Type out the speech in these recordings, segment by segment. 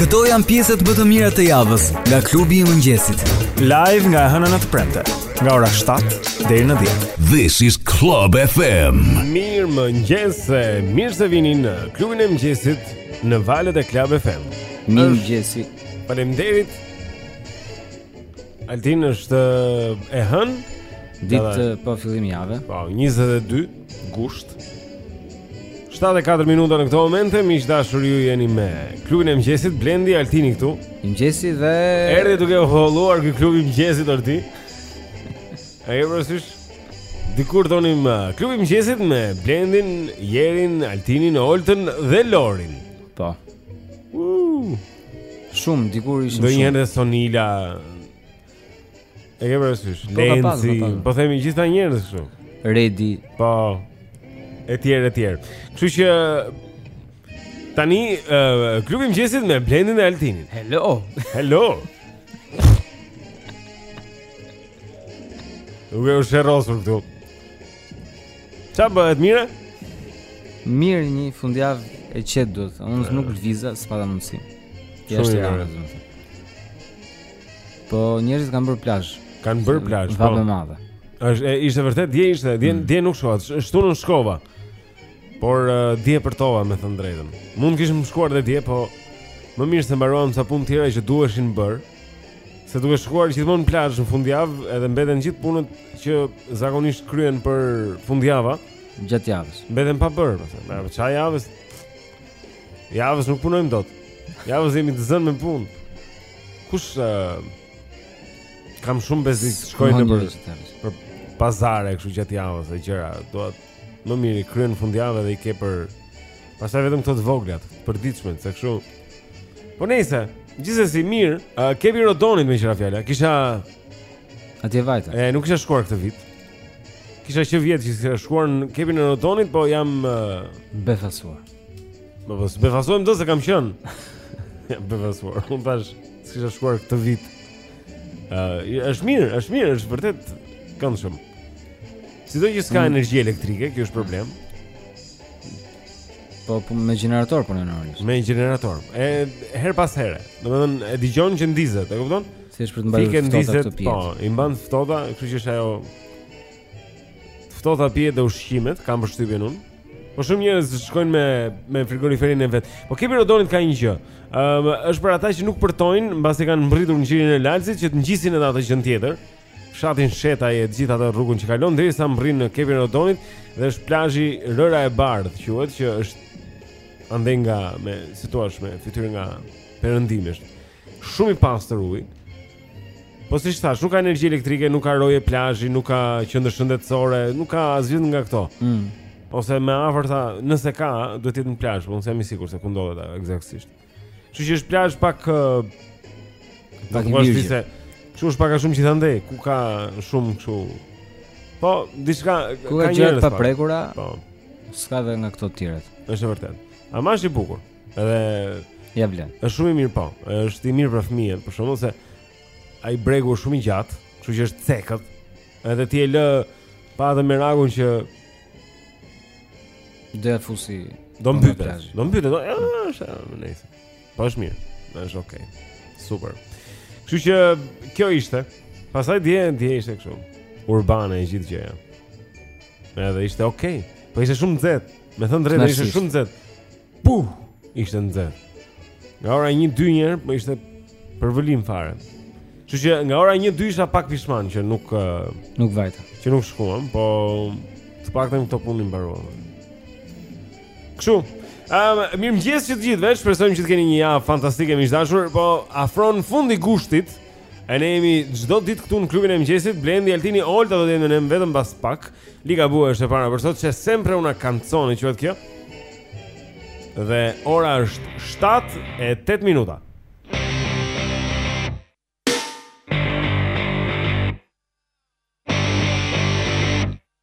Këto janë pjesët më të mira të javës nga klubi i mëngjesit. Live nga e hëna në të premte, nga ora 7 deri në 10. This is Club FM. Mirë mëngjes, mirë se vini në klubin e mëngjesit në valët e Club FM. Mirë mëngjesi. Faleminderit. Altin është e hënë, ditë, po, fillim jave. Po, 22 gusht. 7 e 4 minuta në këto momente, miq të dashur ju jeni me klubin e mëngjesit Blendi Altini këtu. Mëngjesi dhe erdhi duke u holluar ky klubi i mëngjesit or ti. A e ke parasysh dikur thonim uh, klubi i mëngjesit me Blendin, Jerin, Altinin, Oltën dhe Lorin. Po. Uuu. Shumë, dikur ishim shumë. Thonim njëherë dhe Sonila. E ke parasysh, po, Lenci, po themi gjithë ata njerëz shumë. Redi. Po, e tjerë, e tjerë. Kështu që, tani, uh, klubi i mëngjesit me Blendin e Altinin. Hello. Hello. Nuk e u shërosur këtu. Ça bëhet mirë? Mirë një fundjavë e qetë duhet Unë nuk lëviza se s'pata mundësi Jashtë është e rrë Po njerëzit kanë bërë plazh Kanë bërë plazh Një vapë po. e madhe është, e, Ishte vërtet, dje ishte, dje, mm. dje nuk shkova Të shtunën shkova Por dje përtova me thënë të drejtën Mund kishim shkuar dhe dje, po Më mirë se mbaruam ca punë të tjera që duheshin bërë Se duke shkuar gjithmonë në plazh në fundjavë, edhe mbeten gjithë punët që zakonisht kryhen për fundjava gjatë javës. Mbeten pa bërë, pastaj. Pra, pra ça javës. Javës nuk punojmë dot. Javës jemi të zënë me punë. Kush uh, kam shumë bezdi të shkoj në për, për pazare kështu gjatë javës e gjëra, do të Më mirë i kryen fundjavë dhe i ke për pastaj vetëm këto të voglat, të përditshmet, se kështu. Po nejse, gjithsesi mirë, uh, Kepi i Rodonit meqë ra fjala. Kështu atje vajta. E nuk kisha shkuar këtë vit. Kisha që vjet që s'kisha shkuar në Kepin e Rodonit, po jam uh, befasuar. Po po, befasuar do se kam qen. befasuar. Unë tash s'kisha shkuar këtë vit. Uh, është mirë, është mirë, është vërtet këndshëm. Sido që s'ka mm. energji elektrike, kjo është problem. Po, po me gjenerator po në nërish. Me gjenerator. E her pas here. Domethënë e dëgjon që ndizet, e kupton? Siç është për të mbajtur të ftohta këto pije. Po, i mban të ftohta, kështu që është ajo të ftohta pije dhe ushqimet, kam përshtypjen unë. Po shumë njerëz shkojnë me me frigoriferin e vet. Po Kepi i Rodonit ka një gjë. Ëm um, është për ata që nuk përtojnë, mbasi kanë mbërritur në Gjirin e Lalzit që të ngjisin edhe atë gjën tjetër. fshatin Shetaj e gjithë atë rrugën që kalon deri sa mbrin në Kepin e Rodonit dhe është plazhi Rëra e Bardhë quhet që është andej nga me si thua me fytyrë nga perëndimi është shumë i pastër uji. Po siç thash, nuk ka energji elektrike, nuk ka roje plazhi, nuk ka qendër shëndetësore, nuk ka asgjë nga këto. Mm. Ose më afërta, nëse ka, duhet të jetë në plazh, po s'jam i sigurt se ku ndodhet ajo eksaktësisht. Kështu që është plazh pak do të thosh se kështu është pak a shumë gjithandej, ku ka shumë kështu. Po, diçka ku ka gjëra të paprekura. Po. S'ka dhe nga këto të tjerët. Është vërtet. Ama është i bukur. Edhe ia vlen. Është shumë i mirë po. Është i mirë për fëmijët, për shkak se ai bregu është shumë i gjatë, kështu që është cekët. Edhe ti e lë pa atë merakun që Do ia fusi. Do mbytet. Do mbytet. Do është nice. Po është mirë. Është okay. Super. Kështu që kjo ishte. Pastaj dje dje ishte kështu. Urbane e gjithë gjëja. Edhe ishte okay. Po ishte shumë nxehtë. Me thënë drejtë ishte shumë nxehtë. Puh, ishte nxehtë. Nga ora një dy një herë po ishte përvëlim fare. Kështu që nga ora një dy isha pak pishman që nuk... Nuk vajta. Që nuk shkuam, po të paktën këto punë i mbaruam. Kështu, um, mirëmëngjes të gjithëve, shpresojmë që të keni një javë fantastike miq të dashur, po afron fundi i gushtit, E ne jemi çdo ditë këtu në klubin e mëngjesit, Blendi Altini Olta do të jenë me ne vetëm pas pak. Ligabue është e para për sot, C'è sempre una canzone quhet kjo. Dhe ora është 7:08 minuta.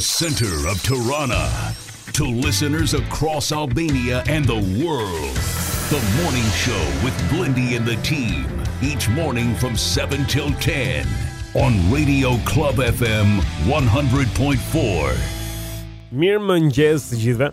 center of Tirana to listeners across Albania and the world. The morning show with Blindy and the team each morning from 7 till 10 on Radio Club FM 100.4. Mirë më njësë të gjithve.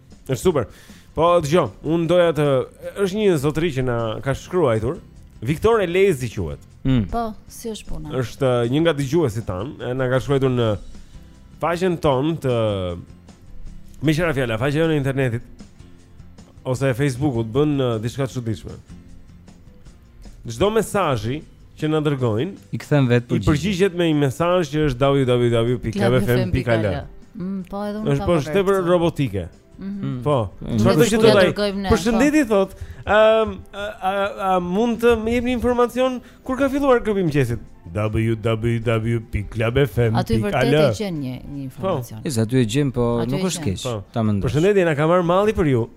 Është super. Po dëgjo, unë doja të është një zotëri që na ka shkruar. Viktor Elezi quhet. Mm. Po, si është puna? Është uh, një nga dëgjuesit tanë, na ka shkruar në faqen tonë të Meqë ra fjala, faqja jonë e internetit Ose e Facebookut, bën uh, diçka të çuditshme çdo mesazhi që na dërgojnë i kthen vetë përgjigje. I përgjigjet me një mesazh që është www.clubfm.al. Mm, po edhe unë. Është po tepër robotike. Mhm. Mm, po. Mm. Çfarë do të thotë ai? Përshëndetje po. thot. Ëm a mund të më jepni informacion kur ka filluar klubi i mëngjesit? www.clubfm.al. Aty vërtet e gjen një një informacion. Po. Ës aty e gjen, po nuk është keq. Po. Ta mendoj. Përshëndetje, na ka marrë malli për ju.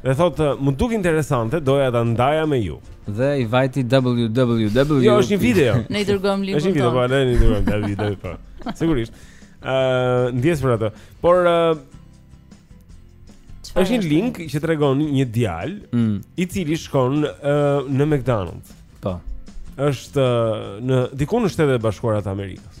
Dhe thot, m'u duk interesante, doja ta ndaja me ju. Dhe i vajti www. Jo, është një video. Ne i dërgojmë linkun. Është një video, po ne i dërgojmë te video po. Sigurisht. Ë, uh, ndjesë për atë. Por uh, është një link që tregon një djalë mm. i cili shkon uh, në McDonald's. Po. Është uh, në diku në Shtetet e Bashkuara të Amerikës.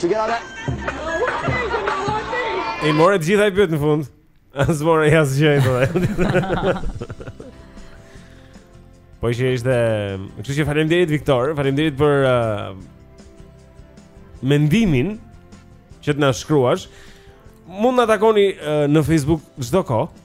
Që kena ne E more të gjitha e pyet në fund As mora as gjë po. po që ishte Kështu që faleminderit Viktor Faleminderit për uh, Mendimin Që të na shkruash Mund na takoni uh, në Facebook çdo kohë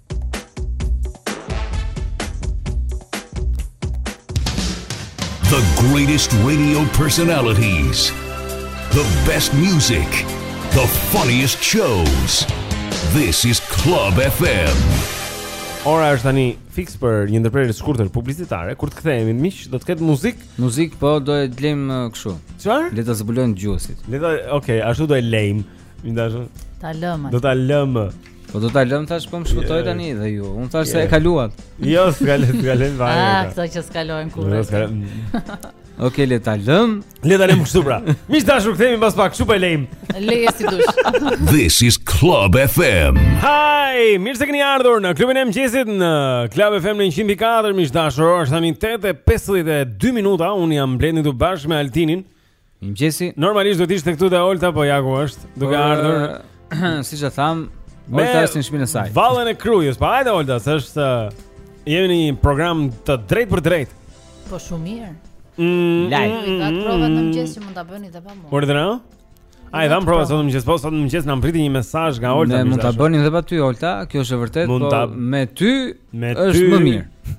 The greatest radio personalities. The best music. The funniest shows. This is Club FM. Ora është tani fix për një ndërprerje të shkurtër publicitare. Kur të kthehemi miq, do të ketë muzikë. Muzikë po do e lejm uh, kështu. Çfarë? Le ta zbulojnë dëgjuesit. Le ta, okay, ashtu do e lejm. Miq të dashur. Ta lëmë. Do ta lëmë. Po do ta lëm thash po më shpëtoi tani dhe ju. Un thash se e kaluat. Jo, s'kalove, s'kalove. Ah, kjo që s'kalon kurrë. Jo, s'ka. Okej, le ta lëm. Le ta lëm kështu pra. Miq të dashur, kthehemi pas pak, kështu po e lejm. Leje si të dush. This is Club FM. Hi, mirë se keni ardhur në klubin e mëngjesit në Club FM në 104, miq të dashur, është tani 8:52 minuta, un jam Blendi këtu bashkë me Altinin. Mëngjesi. Normalisht do të ishte këtu dhe Olta, po ja ku është, duke po, ardhur. Siç e tham, Olta është në shpinë e saj. Vallen e Krujës. Po hajde Olta, s'është jemi në një program të drejtë për drejtë. Po shumë mirë. Mm, Laj. Mm, mm, Dhatë prova në mëngjes që mund ta bëni dhe pa mua. Por dra? E dham provën sot në mëngjes, po sot në mëngjes na mbriti një mesazh nga Olta. Ne mund ta bëni dhe pa ty Olta, kjo është e vërtetë, po me ty është më mirë.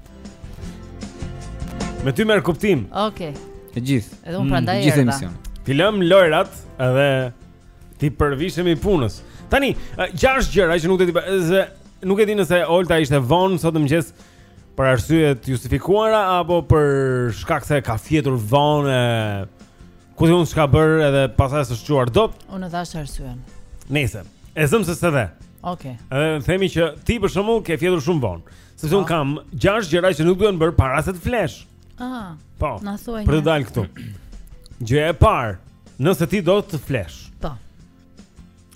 Me ty merr kuptim. Okej. Okay. E gjithë. Edhe un prandaj e gjithë emisioni. T'i lëm lojrat edhe t'i përvishemi punës. Tani, gjashtë gjëra që nuk do të bëj, se nuk e di nëse Olta ishte vonë sot në mëngjes për arsye të justifikuara apo për shkak se ka fjetur vonë. Ku di un çka bër edhe pastaj s'je çuar dot. Unë dhash arsyen. Nëse e zëm se s'e dhe. Okej. Okay. Edhe themi që ti për shembull ke fjetur shumë vonë. Sepse un kam gjashtë gjëra që nuk duhen bër para se të flesh. Ah. Po. Na thuaj. Për të dalë këtu. Gjëja e parë, nëse ti do të flesh. Po.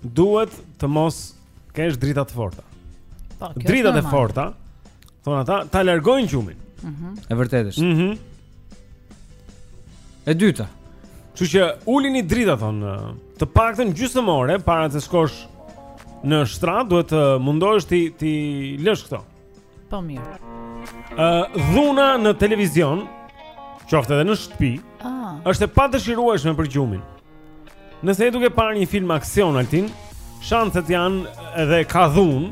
Duhet të mos kesh drita të forta. Po, kjo. Dritat e forta, thonë ata, ta largojnë gjumin. Mhm. Mm e vërtetë është. Mhm. Mm E dyta. Kështu që ulini dritat thon, të paktën gjysmë ore para se të shkosh në shtrat duhet të mundohesh ti t'i lësh këto. Po mirë. Ë uh, dhuna në televizion, qoftë edhe në shtëpi, ah. është e padëshirueshme për gjumin. Nëse je duke parë një film aksion altin, shanset janë edhe ka dhunë.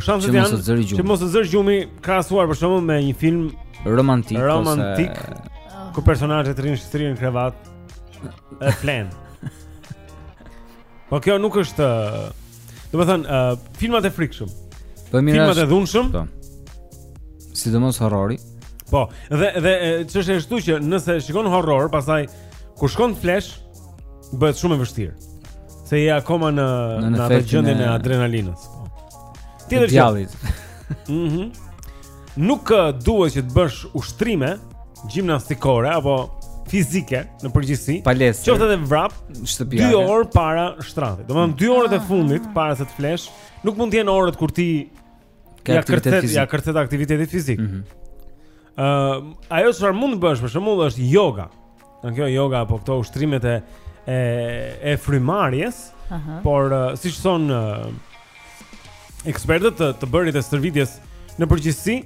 Shanset janë që mos të zërë gjumi krahasuar për shembull me një film romantik, romantik ose... ku personazhet rrinë shtrirë në krevat e flen. Po kjo nuk është Domethënë, uh, filmat e frikshëm. Po mirë. Filmat e dhunshëm. Po. Sidomos horrori. Po, dhe dhe çështja është që nëse shikon horror, pastaj kur shkon të flesh bëhet shumë e vështirë. Se je akoma në në, në atë gjendjen e adrenalinës. Po. Tjetër që. Mhm. Nuk duhet që të bësh ushtrime gjimnastikore apo fizike në përgjithësi. Palestër. Qoftë edhe vrap në shtëpi. 2 orë para shtratit. Domethënë 2 orët e ah. fundit para se të flesh, nuk mund të jenë orët kur ti ke ja aktivitet fizik. Ja kërcet aktivitetit fizik. Ëh, mm -hmm. uh, ajo çfarë mund të bësh për shembull është yoga. Në kjo yoga apo këto ushtrimet e e e frymarrjes, uh -huh. por uh, siç thon uh, ekspertët të, të bërit e stërvitjes në përgjithësi,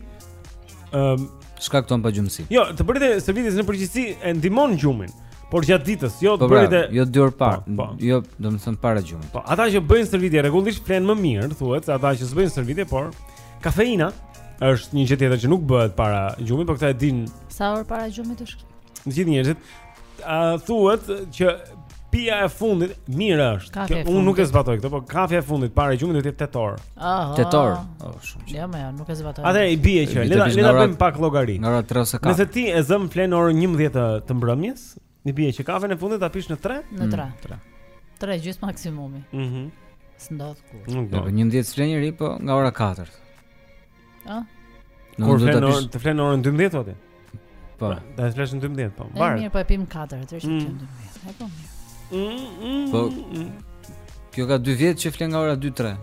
ë um, shkakton pagjumësi. Jo, të bërit e stërvitjes në përgjithësi e ndihmon gjumin. Por gjatë ditës, jo të po, bërit pra, e jo dy orë para, po, po. jo, domethënë para gjumit. Po, ata që bëjnë stërvitje rregullisht flenë më mirë, thuhet, se ata që s'bëjnë stërvitje, por kafeina është një gjë tjetër që nuk bëhet para gjumit, por këtë e dinë sa orë para gjumit është Të gjithë njerëzit, a thuhet që pija e fundit mirë është. Kjo, unë nuk e zbatoj këtë, po kafja e fundit para gjumit do të jetë 8 orë. Aha. 8 orë. Oh, shumë. Jo, më, nuk e zbatoj. Atëherë i bie që le ta le ta bëjmë pak llogari. Nga ora 3 ose 4. Nëse ti e zëm flen në orën 11 të, të mbrëmjes, i bie që kafen e fundit ta pish në 3? Në 3. 3. 3 gjys maksimumi. Mhm. Mm S'ndodh kurrë. Nuk do. Në 11 flen njeri, po nga ora 4. Ëh. Kur vjen në të flenë orën 12 thotë. Po. Pra, do të flesh në 12, po. Mbar. Mirë, po e pim 4 atë që qen 12. E po mirë. Mm, mm, po. Mm. Kjo ka 2 vjet që flen nga ora 2-3.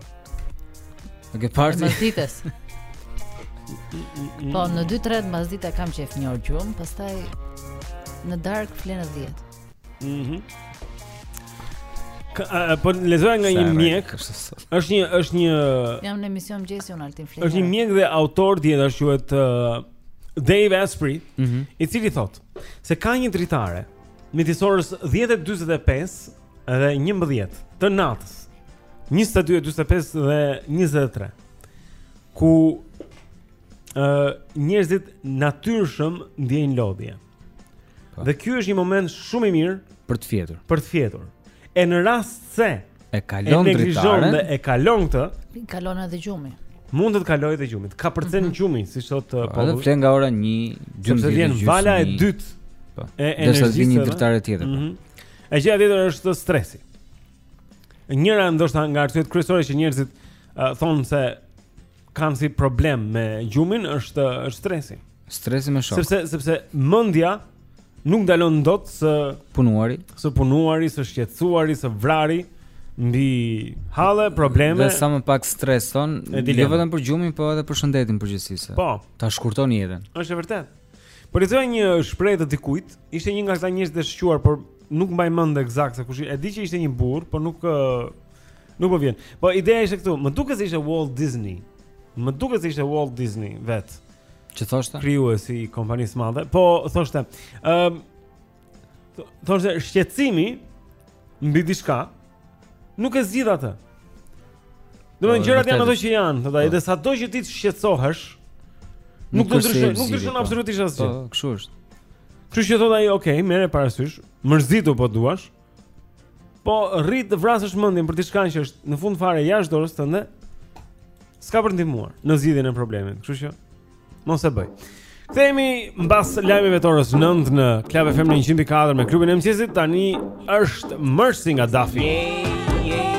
Në ke parë ti? Mbasdites. Po në 2-3 mbasdite kam qef një orë gjumë, pastaj në darkë flen në 10. Mhm. Po lezoja nga një mjek. Është një është një Jam në emision mëngjesi unë Altin Flesh. Është një mjek dhe autor dietash quhet uh, Dave Asprey, mm -hmm. i cili thotë se ka një dritare midis orës 10:45 dhe 11 të natës. 22:45 dhe 23. Ku ë uh, njerëzit natyrshëm ndjejnë lodhje. Po. Dhe ky është një moment shumë i mirë për të fjetur. Për të fjetur. E në rast se e kalon dritaren, e kalon këtë, i kalon edhe gjumi. Mund të të kalojë edhe gjumi. Kapërcen mm -hmm. gjumi, siç thotë po. Po, flen nga ora 1, 12 gjysmë. Sepse vjen vala e dytë. Po. E energjisë. Derisa të vijë një dritare tjetër. Mm -hmm. E gjëja tjetër është stresi. Njëra ndoshta nga arsyet kryesore që njerëzit uh, thonë se kanë si problem me gjumin është është stresi. Stresi me shokë. Sepse sepse mendja nuk ndalon dot së punuari, së punuari, së shqetësuari, së vrari mbi halle probleme. Dhe sa më pak stres thon, jo vetëm për gjumin, po edhe për shëndetin përgjithësisht. Po, ta shkurton jetën. Është e vërtetë. Po lexoja një shprehje të dikujt, ishte një nga këta njerëz të shquar, por nuk mbaj mend eksakt se kush. E di që ishte një burr, por nuk Nuk po më vjen. Po ideja ishte këtu, më duket se ishte Walt Disney. Më duket se ishte Walt Disney vetë. Çë thoshte? Krijuesi i kompanisë së madhe. Po thoshte, ëm um, thoshte shqetësimi mbi diçka nuk e zgjidh atë. Domethënë po, gjërat janë ato që janë, thotë ai, po. dhe sado që ti të shqetësohesh, nuk do të ndryshojë, nuk ndryshon po. absolutisht asgjë. Po, kështu është. Kështu që thotë ai, ok, merre parasysh, mërzitu po duash, Po rri të vrasësh mendjen për diçka që është në fund fare jashtë dorës tënde. S'ka për ndihmuar në zgjidhjen e problemit, kështu që mos e bëj. Kthehemi mbas lajmeve të orës 9 në Club FM 104 me klubin e mëngjesit. Tani është Mercy nga Duffy. Yeah.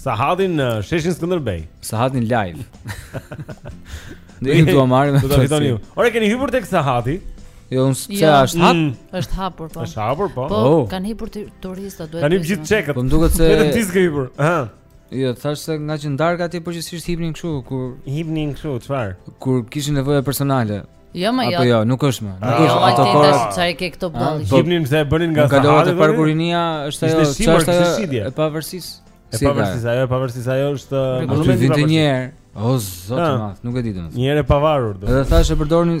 Sahatin në Sheshin Skënderbej. Sahatin live. Ne e duam, marrim. Do ta fitoni ju. Ore keni hyrë tek Sahati? Jo, unë pse jo. është hap. Mm. Është hapur po. Është hapur po. Po, oh. kanë hyrë turista duhet. Kanë gjithë çekët. Po duket se vetëm ti s'ke hyrë. Ha. Jo, thashë se ngaqë andej ka ti përgjithsisht hipnin kështu kur hipnin kështu, çfarë? Kur kishin nevoja personale. Jo më jo. Apo jo, nuk është më. Nuk është ato kohëra. Çfarë ke këto bëllë? Po hipnin se e bënin nga Sahati. Kalova te Parku Rinia, është ajo çfarë është e pavarësisë. E pavarësisë, ajo e pavarësisë, ajo është monument i një herë. O zot i madh, nuk e di domos. Një herë e pavarur do. Edhe thashë e përdornin.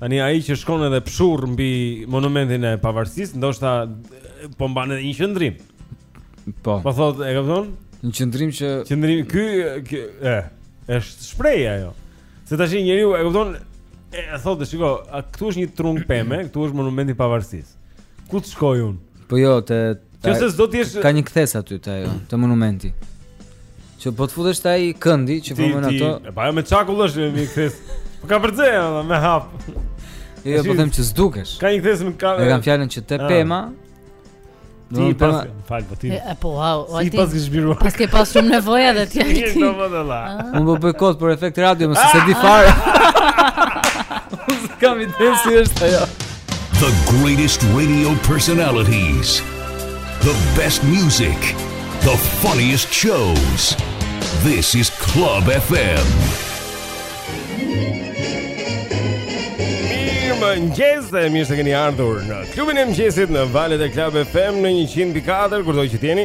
Tani ai që shkon edhe pshurr mbi monumentin e Pavarësisë, ndoshta po mban edhe një qëndrim. Po. Po thotë, e kupton? Një qëndrim që qëndrim ky ky e është shprehje ajo. Se tashi njeriu e kupton e thotë shiko, këtu është një trung peme, këtu është monumenti i Pavarësisë. Ku të shkoj unë? Po jo, te Kjo se s'do të jesh Ka një kthesë aty te ajo, te monumenti. Që po të futesh te ai këndi që po mund ato. Ti, pa m'e ça kokën është me kthesë. Po ka përcë, me hap. Jo, po them që s'dukesh. Ka një kthesë me ka. E kam fjalën që te ah. pema. Ti i pas, fal po ti. E po, wow, o ti. Si pas zhbiruar. Pas ke pas shumë nevojë dhe ti. Ti do më të la. Ah. Unë po bëj kot për efekt radio, nuk e di ah. fare. Unë s'e kam idenë si është ajo. The greatest radio personalities The best music The funniest shows This is Club FM Mirëmëngjes dhe mirë se keni ardhur në klubin e mëngjesit në valët e Club FM në 100.4 Kudo që të jeni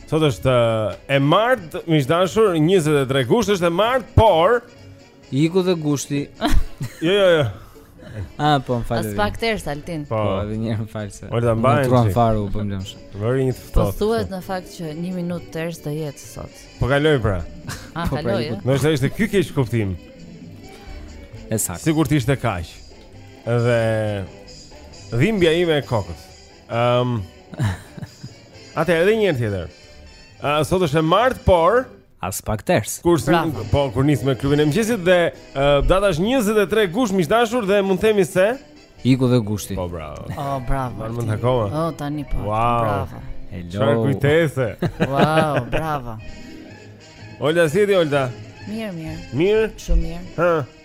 Sot është e martë, miq të dashur, 23 gusht është e martë, por iku dhe gushti. jo, jo, jo. Ah, po, më fal. Aspak ters Altin. Po, po edhe një herë më fal se. Po ta mbajmë. Trurin fare, po më lëmsh. Vëri një foto. Po thuhet në fakt që 1 minutë ters do jetë sot. Po kaloi pra. Ah, po, pra, kaloi. Eh? Nëse ishte ky keqkuptim. Ekzakt. Sikur të ishte kaq. Dhe dhimbja ime e kokës. Ehm. Um, Atëherë edhe një herë tjetër. Ë uh, sot është e martë, por aspak ters. Kur po kur nisim me klubin e mëngjesit dhe uh, data është 23 gusht miq të dashur dhe mund të themi se iku dhe gushti. Po bravo. Oh bravo. Marr mund takova. Oh tani po. Wow. Bravo. Hello. Çfarë kujtese? wow, bravo. Olda si je ti Olda? Mirë, mirë. Mirë. Shumë mirë. Hë.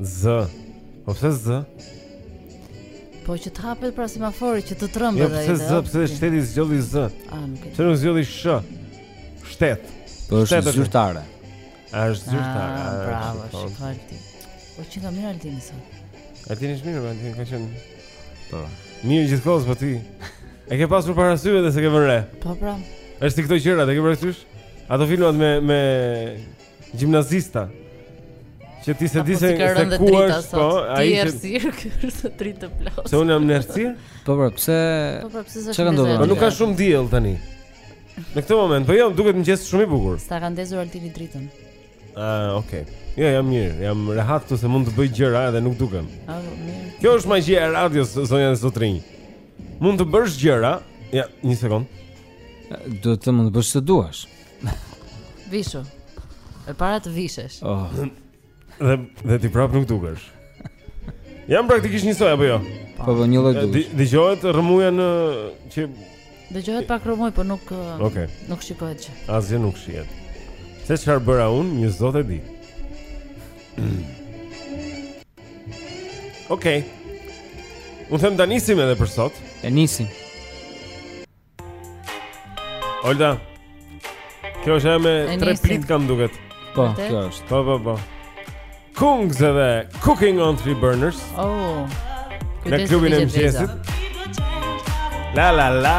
Z. Po pse z? Po që të hapet pra semafori që të trëmbë jo, dhe. Jo pse z, pse shteti zgjodhi z? Ah, nuk e. Pse nuk zgjodhi sh? Shtet. Po z është zyrtare. A është zyrtare? Ah, bravo, po. shikoj ti. Po që nga mirë Altin sa. Altin është mirë, Altin ka qenë. Po. Mirë gjithë kohës po ti. E ke pasur para syve dhe s'e ke vënë re. Po pra. Është këto gjëra, e ke parasysh? Ato filmat me me gjimnazista që ti s'e di se se ku është po ai që ti je në errësirë të plotë se unë jam në errësirë po pra pse po pra pse ç'ka ndodhur po nuk ka shumë diell tani në këtë moment po jo duket mëngjes shumë i bukur s'ta ka ndezur altini dritën ah okay jo jam mirë jam rehat këtu se mund të bëj gjëra edhe nuk dukem ah mirë kjo është magjia e radios zonja e zotërinj mund të bësh gjëra ja një sekond do të mund të bësh çfarë të duash Vishu. E para të vishesh. Oh. Dhe dhe ti prap nuk dukesh. Jam praktikisht njësoj apo jo? Po, po, po një lloj dukesh. Dëgjohet rrëmuja në që Dëgjohet pak rrëmujë, po nuk okay. nuk shikohet gjë. Asgjë nuk shihet. Se çfarë bëra unë, një zot e di. Okej. Okay. Unë them ta nisim edhe për sot. E nisim. Olta. Kjo është me tre plitka më duket. Po, kjo është. Po, po, po. Kungs dhe Cooking on Three Burners. Oh. Në klubin e mëngjesit. La la la.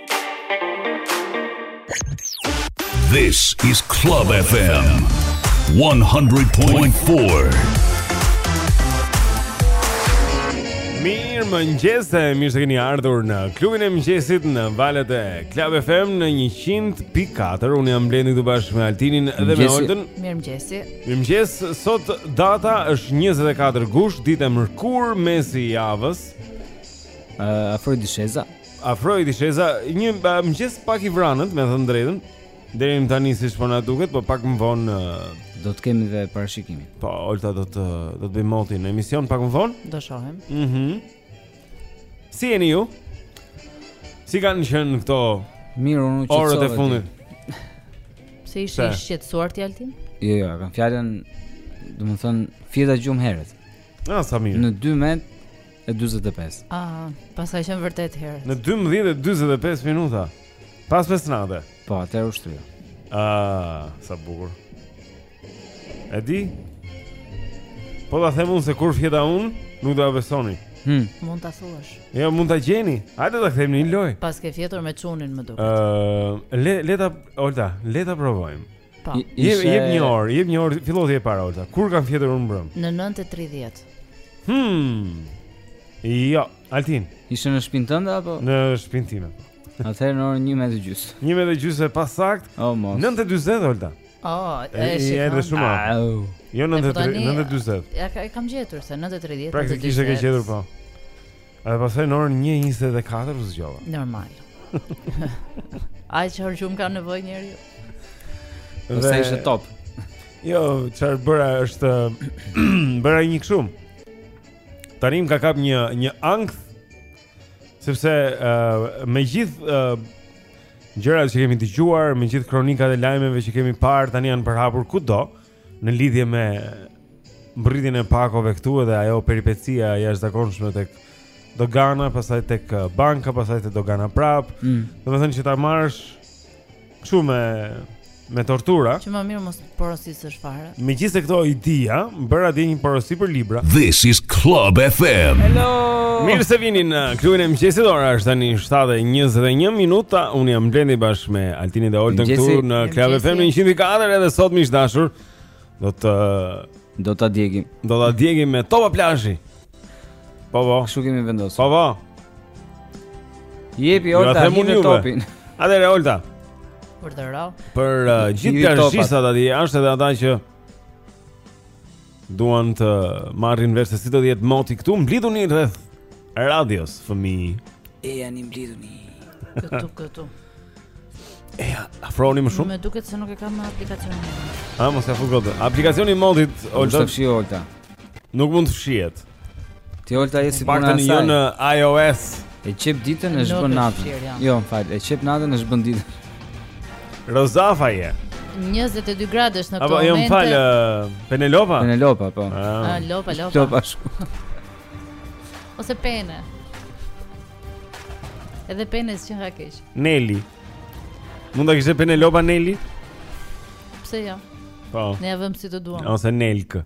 This is Club FM 100.4. Mirëmëngjes, mirë se keni ardhur në klubin e mëngjesit në valët e Klab FM në 100.4 Unë jam Blendi këtu bashkë me Altinin dhe me Oltën Mirëmëngjesi. Mirëmëngjes, sot data është 24 gusht, ditë e mërkurë mesi i javës Afroi discesa. Afroi discesa, një mëngjes pak i vranët, me thënë të drejtën. Deri më tani siç po na duket, po pak më vonë do të kemi dhe parashikimin. Po, Olta do të do të bëjë motin në emision pak më vonë. Do shohim. Mhm. Mm si jeni ju? Si kanë qenë këto? Mirë, unë u qetësova. Orët e fundit. Pse ishe i shqetësuar ti Altin? Jo, jo, kam fjalën, domethënë, fjeta gjumë herët. Ah, sa mirë. Në 2 met e 45. Ah, paska qenë vërtet herët. Në 12 e 45 minuta. Pas mesnate. Po, atëherë u shtriva. Ah, sa bukur. E di? Po ta them unë se kur fjeta unë, nuk do ta besoni. Hmm. Mund ta thuash. Jo, mund ta gjeni. Hajde ta kthejmë në lojë. Paske fjetur me çunin më duket. Ëh, uh, le le ta, Olta, le ta provojmë. Po. Jep jep një orë, jep një orë, fillo ti e para Olta. Kur kam fjetur unë mbrëm? Në 9:30. Hmm. Jo, Altin. Ishe në shpinë tënde apo? Në shpinë time. Atëherë në orën 1 dhe gjysmë. 1 dhe gjysmë e pasaktë. Oh, 9:40 Olta. Oh, e shikoj. Ja edhe shumë. Jo 9:30, 9:40. E kam gjetur se 9:30. Praktikisht e ke gjetur po. Edhe pastaj në orën 1.24 u zgjova Normal Aq orë gjumë ka nevojë njeriu Dhe... Nëse ishte top Jo, çfarë bëra është Bëra një kështu Tani m'ka kap një, një ankth Sepse uh, me gjithë uh, Gjërat që kemi dëgjuar Me gjithë kronikat e lajmeve që kemi parë Tani janë përhapur kudo në lidhje me mbërritjen e pakove këtu edhe ajo peripecia e jashtëzakonshme tek dogana, pastaj tek uh, banka, pastaj te dogana prapë. Mm. Domethënë që ta marrësh kështu me me tortura. Që më mirë mos porositësh fare. Megjithëse këto ideja, bëra dhe një porosi për libra. This is Club FM. Hello. Mirë se vini në klubin e mëngjesit. Ora është tani 7:21 minuta. Unë jam Blendi bashkë me Altinin dhe Oltën këtu në Club FM në 100.4 edhe sot miq të dashur. Do të do ta djegim. Do ta djegim me topa plazhi. Po po. Kështu kemi vendosur. Po po. Jepi Olta në topin. Atëre Olta. Për të Për uh, gjithë plazhistat aty, është edhe ata që duan të marrin vesh se si do të jetë moti këtu, mblidhuni rreth radios fëmijë. E janë mblidhuni këtu këtu. E ja, afrohuni më shumë. Më duket se nuk e kam aplikacionin. Ah, mos e fugoj. Aplikacioni i motit, Olta. Nuk mund të fshihet. Ti Olta je si puna jo në iOS. E qep ditën e zhbën natën. Jo, më fal, e qep natën e zhbën ditën. Rozafa je. 22 gradë në këtë moment. Apo jam fal Penelopa. Penelopa po. Ah, lopa, lopa. Lopa shumë. Ose pene. Edhe pene s'qenka keq. Neli. Mund ta kishte Penelopa Neli? Pse jo? Po. Ne ia vëmë si të duam. Ose Nelkë.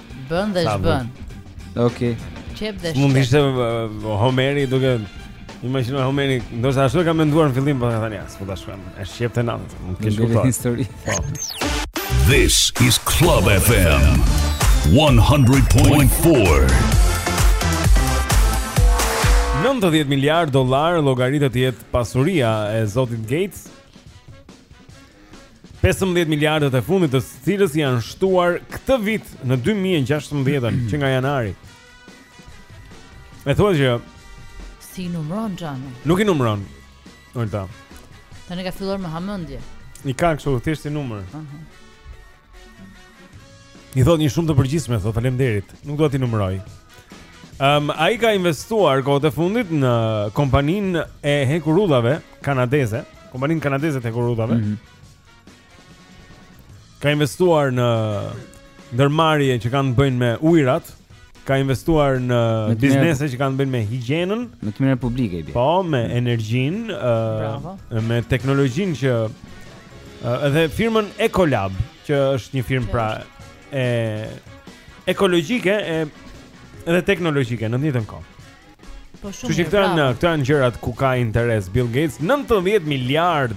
Bën dhe zhbën. Okej. Qep dhe. Mund të ishte Homeri duke Imagjino Homeri, ndoshta ashtu e ka menduar në fillim, po e thanë ai, po ta shkruajmë. E shqepte natën, mund të kesh kuptuar. histori. Po. This is Club FM 100.4. 90 miliard dollarë llogaritet të jetë pasuria e zotit Gates 15 miliardët e fundit të cilës janë shtuar këtë vit në 2016-ën që nga janari. Më thua që si i numëron xhani? Nuk i numëron. Olta. Tani ka filluar me hamendje. I ka kështu thjesht si numër. Ëh. Uh -huh. I thotë një shumë të përgjithshme, thotë faleminderit. Nuk dua t'i numëroj. Ehm, um, ai ka investuar kohët e fundit në kompaninë e hekurudhave kanadeze, kompaninë kanadeze të hekurudhave. Mm -hmm. Ka investuar në ndërmarrje që kanë të bëjnë me ujërat, ka investuar në biznese që kanë të bëjnë me higjienën, me të mirë publike i bie. Po, me mm. energjinë, ëh, uh, me teknologjinë që uh, edhe firmën Ecolab, që është një firmë pra e ekologjike e edhe teknologjike në të njëjtën kohë. Po shumë. Që këto janë, këto janë gjërat ku ka interes Bill Gates 90 miliard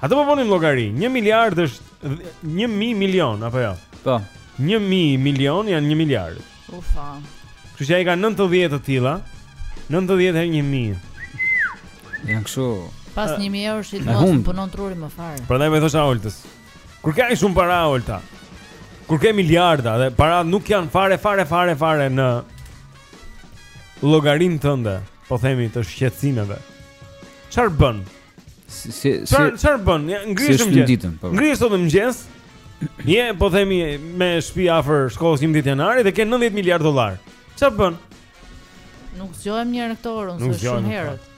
Ato po bënim llogari, 1 miliard është 1000 milion apo jo? Po. 1000 milion janë 1 miliard. Ufa. Kështu që ai ka 90 të tilla. 90 herë 1000. Ja kështu. Pas 1000 eurosh s'më punon truri më fare. Prandaj i thosha Oltës. Kur ke shumë para Olta. Kur ke miliarda dhe paratë nuk janë fare fare fare fare në llogarin tënde, po themi të shqetësimeve. Çfarë bën? Si si si çfarë bën? Ngrihesh një ditë. Po. Ngrihesh sot në mëngjes. Je po themi me shtëpi afër shkollës 11 janari dhe ke 90 miliard dollar. Çfarë bën? Nuk zgjohem njëherë këtë orë, unë se është shumë herët.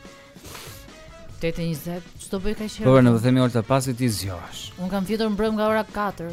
8:20, ç'do bëj kaq herët? Po, ne do themi Olta pasi ti zgjohesh. Unë kam fjetur mbrëm nga ora 4.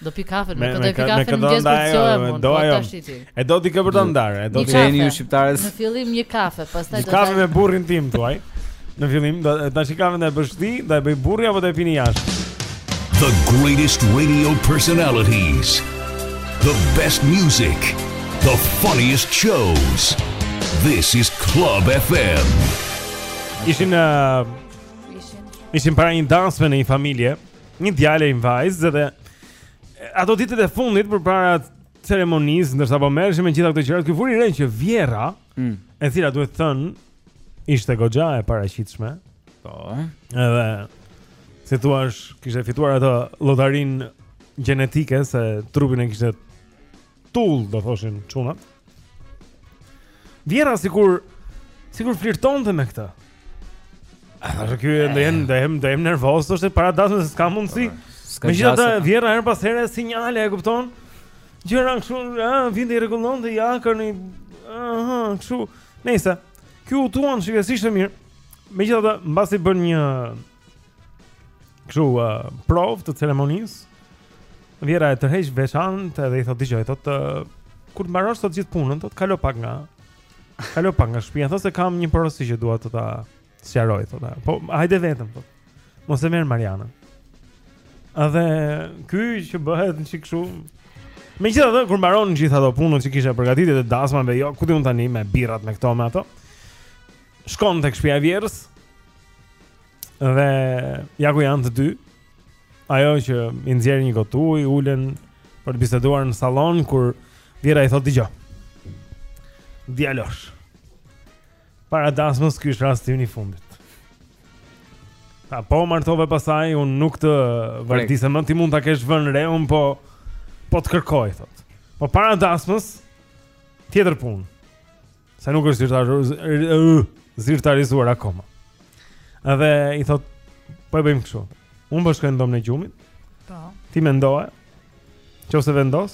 Do pi kafe, nuk do të pi kafe në gjithë pozicion. Do po ajo. E do ti kë për ta ndarë, e do të jeni ju shqiptarë. Në fillim një kafe, pastaj do të. Kafe me burrin tim thuaj. Në fillim do ta shi kafe do e bësh ti, do e bëjë burri apo do e pini jashtë. The greatest radio personalities. The best music. The funniest shows. This is Club FM. Ishin uh, Ishin para një dasme në një familje Një djalë dhe një vajzë dhe ato ditët e fundit përpara ceremonisë, ndërsa po merreshim me gjitha këto gjëra, ky vuri re që vjehrra, mm. e cila duhet thënë ishte goxha e paraqitshme. Po. Edhe si të thuash, kishte fituar atë lotarinë gjenetike se trupin e kishte Tull, do thoshin çunat. Vjehrra sikur sikur flirtonte me këtë. A do të kujë ndaj ndaj ndaj nervoz, thoshte para dasmës se s'ka mundësi. Megjithatë vjehrra herë pas here sinjale, e kupton? Gjëra kështu, ë, vinte i rregullonte jakën e, aha, kështu. Nëse këtu u tuan shikesisht e mirë. Megjithatë mbasi bën një kështu uh, provë të ceremonisë. Vjehrra e tërheq veçmas edhe i thotë dëgjo, thotë uh, kur të mbarosh sot gjithë punën, thotë kalo pak nga kalo pak nga shtëpia, thotë se kam një porosi që dua të ta sqaroj, thotë. Po hajde vetëm, thotë. Mos e merr Marianën. A dhe ky që bëhet një çik kështu Megjithatë, kur mbaron gjithë ato punët që kishte përgatitjet e dasmave, jo, ku diun tani me birrat me këto me ato. shkon tek shtëpia e vjehrrës. Dhe ja ku janë të dy. Ajo që i nxjerr një gotë ujë, ulen për të biseduar në sallon kur vjehrra i thotë dëgjo. Djalosh. Para dasmës ky është rasti i fundit. Sapo martove pastaj, unë nuk të vardisem më ti mund ta kesh vënë re, unë po po të kërkoj thotë. Po para dasmës tjetër punë. Se nuk është zyrtar, zyrtarizuar akoma. Edhe i thotë, po e bëjmë kështu. Unë po shkoj në dhomën e gjumit. Po. Ti mendoje. Po qe se vendos,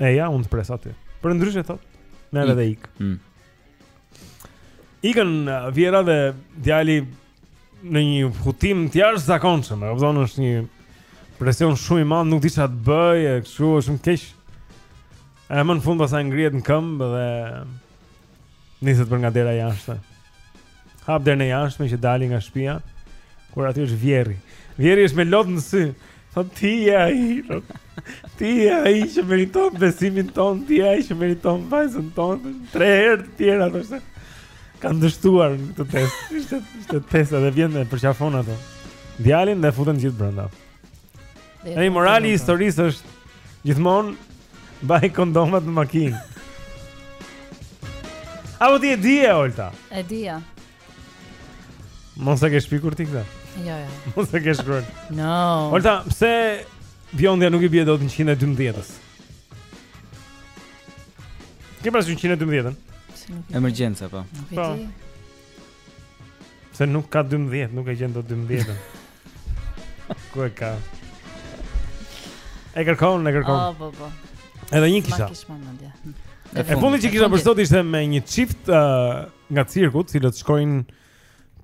eja, unë të pres aty. Përndryshe thotë, merr edhe ik. Mm. Ikën uh, vjehrra dhe djali në një hutim të jashtëzakonshëm, e kupton është një presion shumë i madh, nuk di çfarë të bëj, e kështu është shumë keq. E më në fund pastaj ngrihet në këmbë dhe niset për nga dera e jashtme Hap derën e jashtme që të dali nga shpia Kur aty është vjehrri Vjehrri është me lot në sy Thotë ti je ai Ti je ai që meriton besimin tonë Ti je ai që meriton vajzën tonë Tre të tjerë thotë kanë dështuar në këtë test Ishte, ishte test edhe vjen dhe e përqafon atë djalin dhe futen të gjithë brenda Ai morali i historisë është gjithmonë mbaj kondomat në makinë. A po ti e dije Olta? E dija. Mos e ke shpikur ti këtë? Jo, jo. Mos e ke shkruar. No. Olta, pse bjondja nuk i bie dot 112-s? Ke pas 112-ën? Emergjenca po. Po. Se nuk ka 12, nuk e gjen dot 12. Ku e ka? E kërkon, e kërkon. Oh, po, po. Edhe një kisha. E fundi që kisha për sot ishte me një çift uh, nga cirku, të cilët shkojnë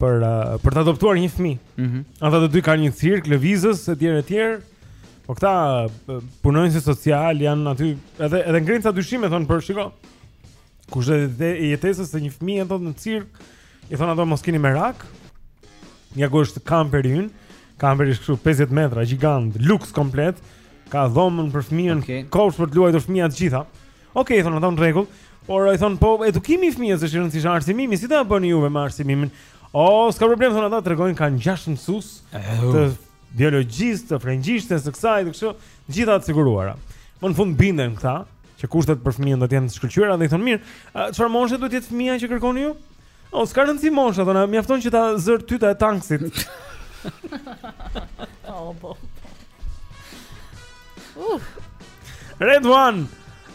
për uh, për të adoptuar një fëmijë. Mhm. Mm Ata të dy kanë një cirk lëvizës etj etj. Po këta uh, punonjësit socialë janë aty edhe edhe ngrenë ca dyshime thonë po shiko. Kushtet e jetesës së një fëmije thotë në cirk, i thonë ato mos keni merak. Ja ku është kamperi ynë, kamperi është kështu 50 metra, gjigant, luks komplet, ka dhomën për fëmijën, okay. kosh për të luajtur fëmija të gjitha. Okej, okay, thonë ato në rregull. Por i thonë po edukimi i fëmijës është i rëndësishëm, arsimimi, si do ta bëni juve me arsimimin? O, oh, s'ka problem thonë ata, tregojnë kanë 6 mësues të biologjisë, të frëngjishtes, të kësaj, të kështu, të gjitha të siguruara. Më në fund binden këta, që kushtet për fëmijën do të jenë të shkëlqyera dhe i thonë mirë, çfarë moshe duhet të jetë fëmija që kërkoni ju? O s'ka rëndësi mosha, thonë, mjafton që ta zërë tyta e tanksit. Oh, po. Uf. RedOne.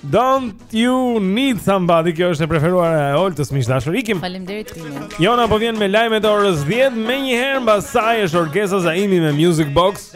Don't you need somebody kjo është e preferuara e Oltës miq të dashur. Ikim. Faleminderit Timi. Jona po vjen me lajmet e orës 10 menjëherë mbas saj është Orgesa Zaimi me Music Box.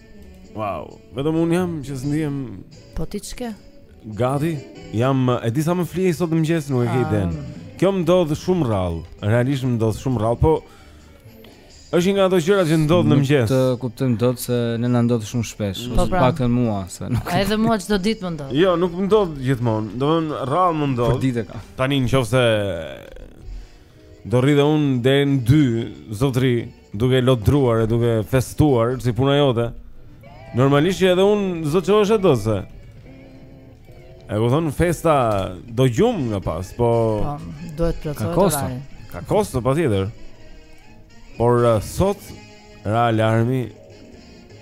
Wow, vetëm un jam që s'ndihem. Po ti çka? Gati, jam e di sa më flie sot mëngjes nuk e ke ah. idenë. Kjo më ndodh shumë rrallë, realisht më ndodh shumë rrallë, po është një nga ato gjërat që ndodh në mëngjes. Të kuptojmë dot se ne na ndodh shumë shpesh, po, ose pra. paktën mua se nuk. Edhe mua çdo ditë më ndodh. Jo, nuk më ndodh gjithmonë, domethënë rrallë më ndodh. Për ditë ka. Tani nëse do rri dhe un deri në 2 zotri Duke lodruar e duke festuar si puna jote. Normalisht që edhe un s'do të çohesha, po se. E kur thonë festa do gjumë nga pas, po, po duhet të plotësohet orari. Ka kosto patjetër. Por uh, sot ra alarmi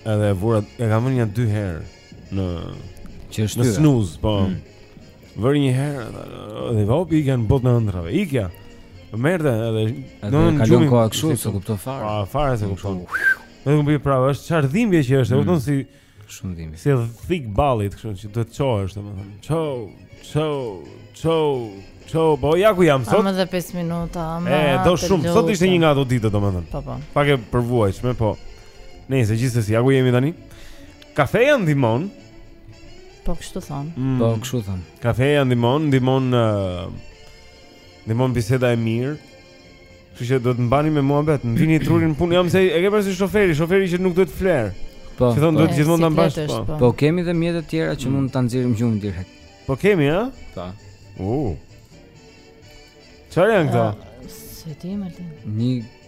edhe vura, e kam vënë nja dy herë. Në që është në snuz, po. Mm. Vëri një herë dhe hop ikja në botën e ëndrrave. Ikja. Po merrte edhe të kalon koha kështu, s'e kupton fare. Po fare s'e kupton. Edhe kumbi prapë është çfarë dhimbje që është, e kupton mm. si shumë dhimbje. Si thikë ballit kështu që duhet të çohesh domethënë. Ço, ço, ço, ço, po ja ku jam sot. Më dhe 5 minuta, më. E do shumë. Sot ishte një nga ato ditë domethënë. Po po. Pak e përvuajshme, po. Nejse gjithsesi, ja ku jemi tani? Kafeja ndihmon. Po kështu thonë. Mm. Po kështu thonë. Kafeja ndihmon, ndihmon uh, ndihmon biseda e mirë. Kështu që do më mbani me muhabet, mbani trurin në punë. Jam se e ke parasysh shoferi, shoferi që nuk duhet të flerë. Po. Që thonë duhet po. gjithmonë ta mbash. Po. Po. po kemi dhe mjete të tjera që mm. mund ta nxjerrim gjumin direkt. Po kemi, ha? Po. U. Uh. Çfarë janë këto? Se ti më Një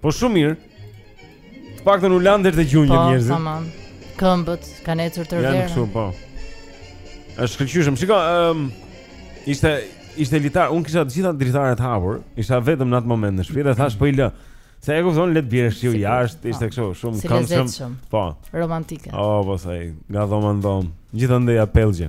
Po shumë mirë. Të paktën u lanë deri te gjunjët po, njerëzit. Po, tamam. Këmbët kanë ecur tërë verën. Janë këtu, po. Është shkëlqyeshëm. Shiko, ëm um, ishte ishte litar. Unë kisha të gjitha dritaret hapur. Isha vetëm në atë moment në shtëpi dhe thash po i lë. Se e kupton le të bjerë shiu jashtë, ishte kështu, shumë i këndshëm. Po. Romantike. Oh, po sa i nga dhoma në dhomë. Gjithandeja pellgje.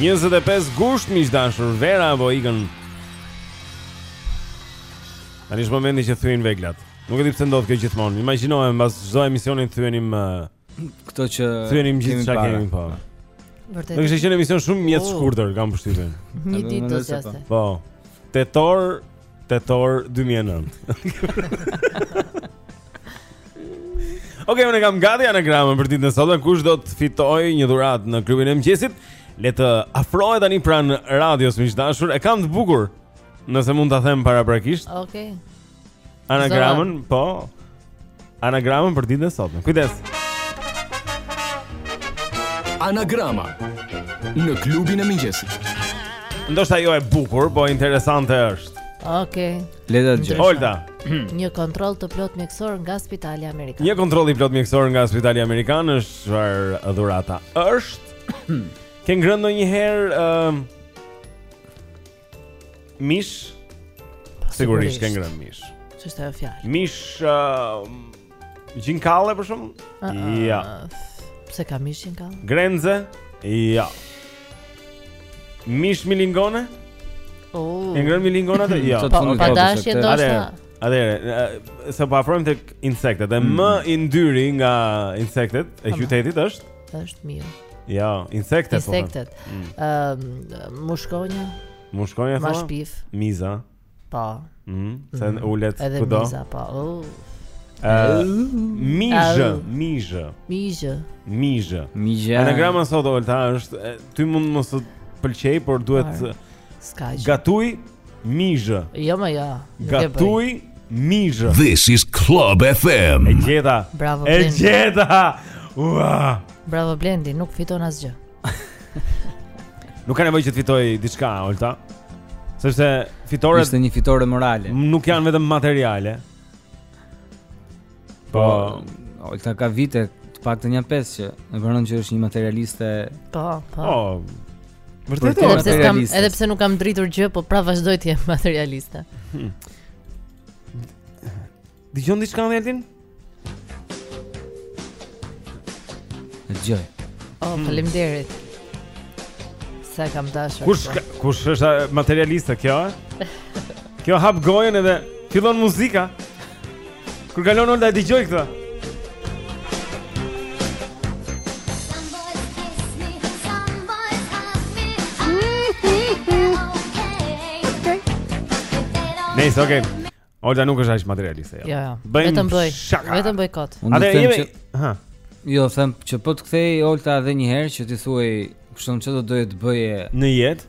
25 gusht miq të dashur, vera po ikën. Tani është momenti që thyhen veglat. Nuk e di pse ndodh kjo gjithmonë. Imagjino mbas çdo emisioni thyenim uh, këto që thyenim gjithçka kemi po. Vërtet. Nuk është një emision shumë jetë oh. shkurtër, kam përshtypjen. Një ditë do të Po. Tetor Tetor 2009. Okej, unë e kam gati anagramën për ditën e sotme. Kush do të fitojë një dhuratë në klubin e mëngjesit? Le të afrohet tani pranë radios miq të dashur. E kam të bukur. Nëse mund ta them paraprakisht. Okej. Anagramën, po. Anagramën për ditën e sotme. Kujdes. Anagrama në klubin e mëngjesit. Ndoshta jo e bukur, po interesante është. Okej. Le ta dëgjoj. Olta. Një kontroll të plotë mjekësor nga Spitali Amerikan. Një kontroll i plotë mjekësor nga Spitali Amerikan është çfarë dhurata është. Ke ngrënë ndonjëherë ë Mish Sigurisht ke ngrënë mish. Ç'është ajo fjalë? Mish uh, gjinkalle për shembull? Uh ah, -uh. Ah, jo. Ah, pse ka mish gjinkalle? Grenze? Jo. Mish milingone? Oh. Ke ngrënë milingone atë? Jo. Po, pa dashje ndoshta. Atëhere, se po afrojmë tek insektet, e mm. më i ndyri nga insektet e qytetit është Është miu. Jo, insektet. Po. Insektet. Ëm, mm. uh, mushkonja. Mushkonja thonë. Mashpif. Miza. Po. Ëm, mm. se mm. ulet kudo. Edhe miza, po. Uh. Mizë, mizë. Mizë. Mizë. Mizë. Anagrama sot Olta është, ty mund mos të pëlqejë, por duhet skaj. Gatuj Mizë. Jo më jo. Gatuj Mizë. This is Club FM. E gjeta. Bravo. E gjeta. Ua. Bravo Blendi, nuk fiton asgjë. nuk ka nevojë që të fitoj diçka, Olta. Sepse fitorja është një fitore morale. Nuk janë vetëm materiale. Po, Olta ka vite, të paktën një pesë që ne vërejmë që është një materialiste Po, po oh. Vërtet edhe pse kam edhe pse nuk kam dritur gjë, po prapë vazhdoj të jem materialiste. Hmm. Dëgjon diçka në Altin? Dëgjo. Oh, hmm. faleminderit. Sa kam dashur. Kush ka, kush është materialiste kjo? Eh? Kjo hap gojën edhe fillon muzika. Kur kalon Olta e dëgjoj këtë. Nice, okay. Olta nuk është aq materialiste. Jo, jo. Vetëm bëj. Vetëm bëj kot. A dhe jemi? Ha. Jo, them që po të kthehej Olta edhe një herë që t'i thuaj, kështu çfarë do doje të bëje në jetë.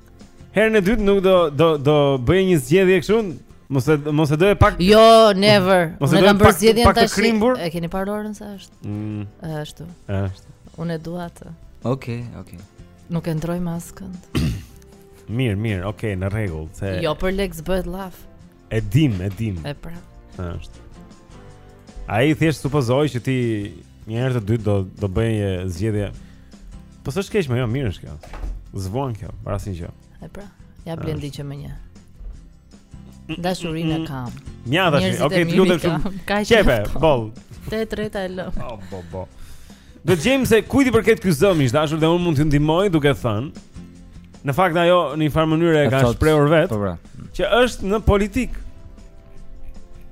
Herën e dytë nuk do do do bëje një zgjedhje kështu, mos e mos e doje pak. Jo, never. Mos e doje pak zgjedhjen tash. Pak të krimbur. E keni parë orën sa është? Mm. Ashtu. Ashtu. Unë e dua atë. Okej, okej. Nuk e ndroj maskën. Mirë, mirë, okej, në rregull, se Jo, për Lex bëhet llaf. E dim, e dim. E pra. Ashtu. Ai thjesht supozoi që ti Një herë të dytë do do bëjë një zgjedhje. Po s'është keq më, jo, mirë është kjo. Zvonë kjo, para asnjë gjë. E pra, ja blendi që më një. Dashurinë kam. Mja tash. Okej, të lutem shumë. Ka qepe, boll. Te treta e lë. Oh, bo bo. Do të gjejmë se kujt i përket ky zë, ish i dashur dhe unë mund t'ju ndihmoj duke thënë Në fakt ajo në një farë mënyre e ka shprehur vetë po, pra. që është në politikë.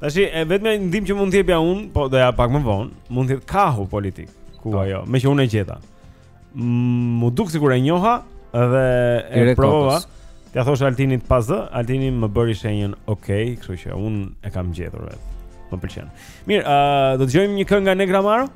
Tashi e vetmja ndihmë që mund të jepja unë, po do ja jap pak më vonë, mund të jetë kahu politik ku pa. Po. ajo, me që unë e gjeta. Mu duk sikur e njoha dhe e provova. T'ia thosha Altinit pa zë, Altini më bëri shenjën ok, kështu që unë e kam gjetur vetë. Më pëlqen. Mirë, uh, do të dëgjojmë një këngë nga Negramaro?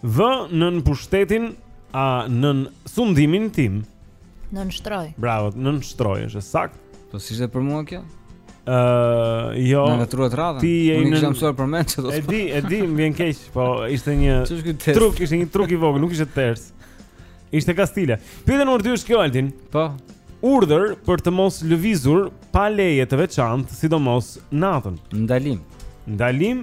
Vë nën pushtetin a nën sundimin tim. Nënshtroj. Bravo, nënshtroj, është saktë. Po si ishte për mua kjo? Ëh, uh, jo. Ndërruat radhën. Ti je në i kam mësuar përmend çdo. E di, e di, më vjen keq, po ishte një truk, ishte një truk i vogël, nuk ishte ters. Ishte kastile. Pyetja numër 2 është kjo Altin. Po. Urdhër për të mos lëvizur pa leje të veçantë, sidomos natën. Ndalim. Ndalim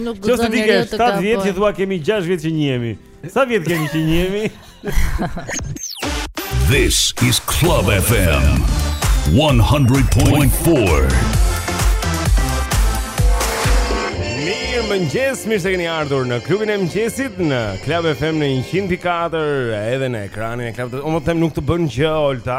Nuk guxon njeriu të gabojë. 7 vjet që thua kemi 6 vjet që njihemi? Sa vjet kemi që njihemi? This is Club FM 100.4. Mirëmëngjes, mirë se keni ardhur në klubin e mëngjesit në Club FM në 104 edhe në ekranin e Club. Unë them nuk të bën gjë Olta.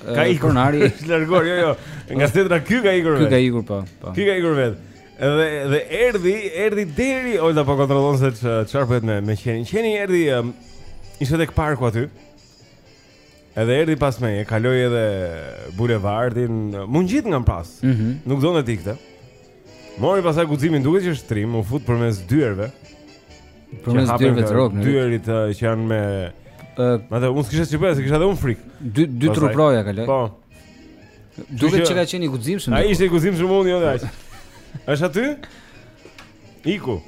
Ka ikur pronari. Është larguar, jo, jo. Nga setra ky ka ikur vetë. Ky ka ikur po, po. Ky ka ikur vetë. Dhe dhe erdhi, erdhi deri Olta po kontrollon se çfarë bëhet me me qenin. Qeni erdhi um, ishte tek parku aty. Edhe erdhi pas meje, e kaloi edhe bulevardin, m'u ngjit nga pas. Mm -hmm. Nuk donte të ikte. Mori pastaj guximin duket që është trim, u fut përmes dyerve Përmes dyerve të rogë Dyert që janë me uh, Ma dhe unë s'kisha si t'ia bëja, se kisha dhe unë frikë Dy, dy truproja kaloi Po Duket që ka qeni guxim shumë A ishte i guximshëm unë jo dhe aq është aty? Iku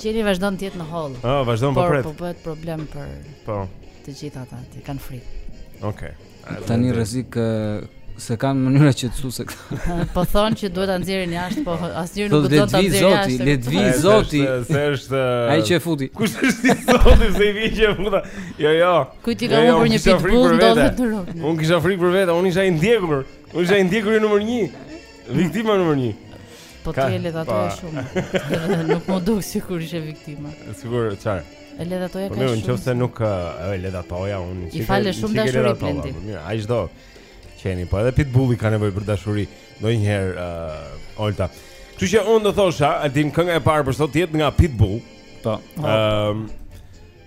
Qeni vazhdon të jetë në hall. Ah, vazhdon po pret. Po bëhet problem për. Po. Të gjithë ata që kanë frikë. Okej. Okay. Tani rrezik s'e kanë mendjen çfarë të thonë këta. Po thonë që duhet ta nxjerrin jashtë, po asnjeri nuk do ta nxjerrë jashtë. Le të vijë i zoti, le të vijë i zoti. Se është Ai që e futi. Kush është i zoti se i vjen që e futa? Jo, jo. Kujt i ka jo, jo, humbur një pitbull ndonjë të rrok. Unë kisha frikë për vete, unë isha i ndjekur. Unë isha i ndjekur numër 1. Viktima numër 1. Po ti e ledhatoje shumë Nuk më duk si kur ishe viktima Sigur, çfarë? E ledhatoje po ka shumë Në qoftë se nuk e ledhatoja unë I fale shumë dashuri plendi po Ai çdo qeni, po edhe pitbulli ka nevojë për dashuri ndonjëherë uh, Olta Që që unë do thosha Altin kënga e parë për sot jetë nga pitbull Po um,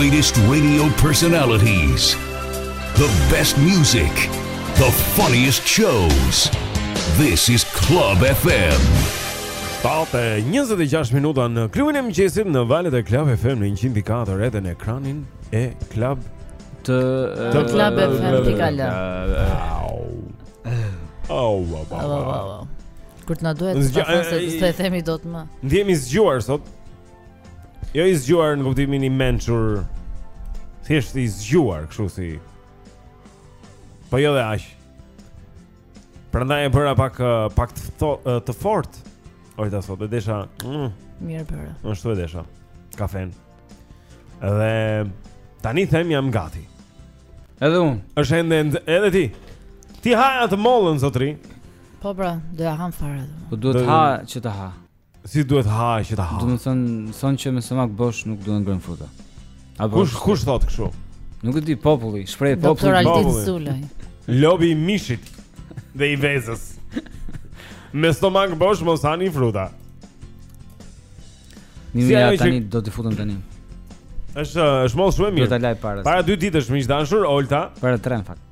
greatest radio personalities, the best music, the funniest shows. This is Club FM. Tetë e 26 minuta në klubin e mëngjesit në valët e Club FM në 104 edhe në ekranin e Club Të Të Club FM pika al Au Au, au, au, au, au. Kur të na duhet të thonë se do të themi dot më. Ndihem i zgjuar sot. Jo i zgjuar në kuptimin i mençur. Thjesht i zgjuar, kështu si. Po jo dhe aq. Prandaj e bëra pak pak të to, të fort. Olta sot e desha. Mm. Mirë bëre. Ashtu e desha. Kafen. Dhe tani them jam gati. Edhe unë. Është ende edhe ti. Ti haje atë mollën zotri. Po pra, do ja ham fare atë. Po duhet ta ha që ta ha. Si duhet ta ha që ta ha. Do të thonë, thonë që me stomak bosh nuk duhen ngrënë fruta. A kush kush thotë kështu? Nuk e di populli, shprehje populli. Doktor Altin Sulaj. Lobi i mishit dhe i vezës. Me stomak bosh mos hani fruta. Një ja tani do të futem tani. Është është mollë shumë e mirë. Do ta laj para. Para dy ditësh miq të dashur Olta. Para tre në fakt.